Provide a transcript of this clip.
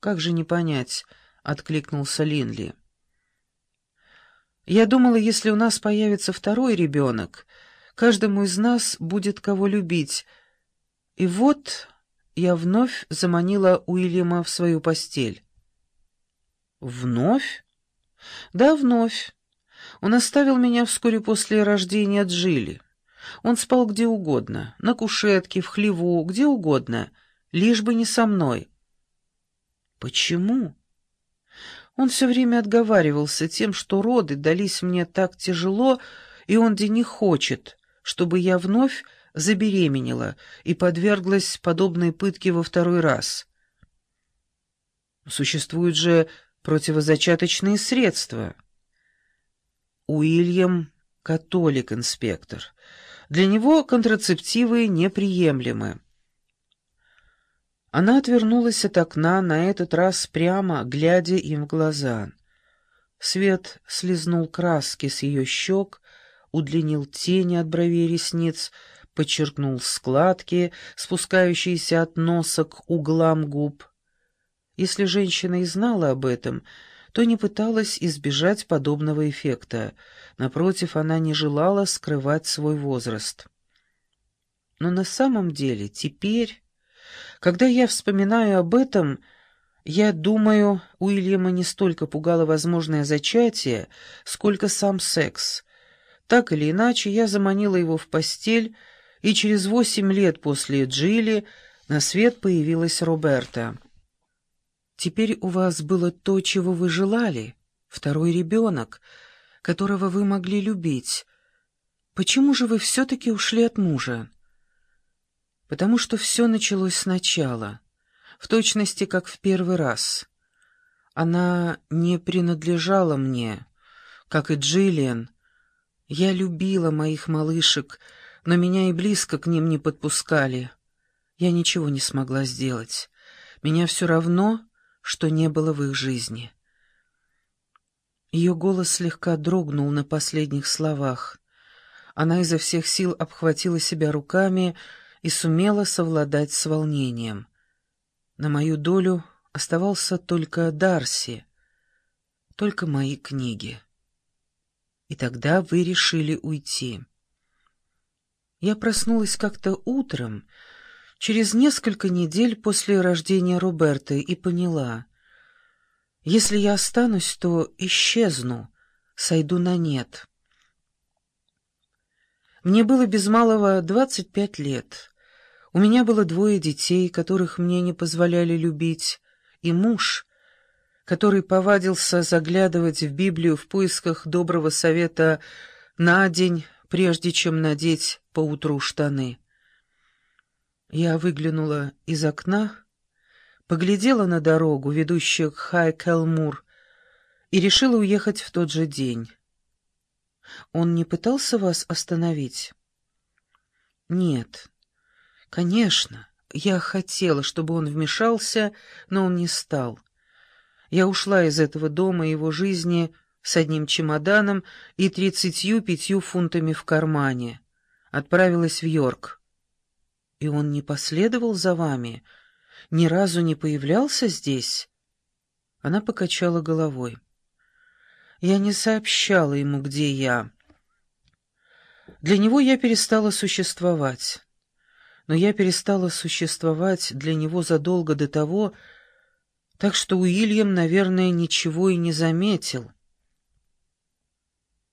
как же не понять?» — откликнулся Линли. «Я думала, если у нас появится второй ребенок, каждому из нас будет кого любить. И вот я вновь заманила Уильяма в свою постель». «Вновь?» «Да, вновь. Он оставил меня вскоре после рождения Джилли. Он спал где угодно, на кушетке, в хлеву, где угодно, лишь бы не со мной». «Почему?» Он все время отговаривался тем, что роды дались мне так тяжело, и он где не хочет, чтобы я вновь забеременела и подверглась подобной пытке во второй раз. Существуют же противозачаточные средства. Уильям — католик-инспектор. Для него контрацептивы неприемлемы. Она отвернулась от окна, на этот раз прямо, глядя им в глаза. Свет слезнул краски с ее щек, удлинил тени от бровей ресниц, подчеркнул складки, спускающиеся от носа к углам губ. Если женщина и знала об этом, то не пыталась избежать подобного эффекта. Напротив, она не желала скрывать свой возраст. Но на самом деле теперь когда я вспоминаю об этом, я думаю, Уильяма не столько пугало возможное зачатие, сколько сам секс. Так или иначе, я заманила его в постель, и через восемь лет после Джилли на свет появилась Роберта. Теперь у вас было то, чего вы желали, второй ребенок, которого вы могли любить. Почему же вы все-таки ушли от мужа? Потому что все началось сначала, в точности, как в первый раз. Она не принадлежала мне, как и Джиллиан. Я любила моих малышек, но меня и близко к ним не подпускали. Я ничего не смогла сделать. Меня все равно, что не было в их жизни. Ее голос слегка дрогнул на последних словах. Она изо всех сил обхватила себя руками, и сумела совладать с волнением. На мою долю оставался только Дарси, только мои книги. И тогда вы решили уйти. Я проснулась как-то утром, через несколько недель после рождения Роберты, и поняла, если я останусь, то исчезну, сойду на нет. Мне было без малого двадцать пять лет. У меня было двое детей, которых мне не позволяли любить, и муж, который повадился заглядывать в Библию в поисках доброго совета на день, прежде чем надеть поутру штаны. Я выглянула из окна, поглядела на дорогу, ведущую к Хай-Келмур, и решила уехать в тот же день. Он не пытался вас остановить? Нет. Конечно, я хотела, чтобы он вмешался, но он не стал. Я ушла из этого дома и его жизни с одним чемоданом и тридцатью пятью фунтами в кармане. Отправилась в Йорк. И он не последовал за вами? Ни разу не появлялся здесь? Она покачала головой. Я не сообщала ему, где я. Для него я перестала существовать но я перестала существовать для него задолго до того, так что Уильям, наверное, ничего и не заметил.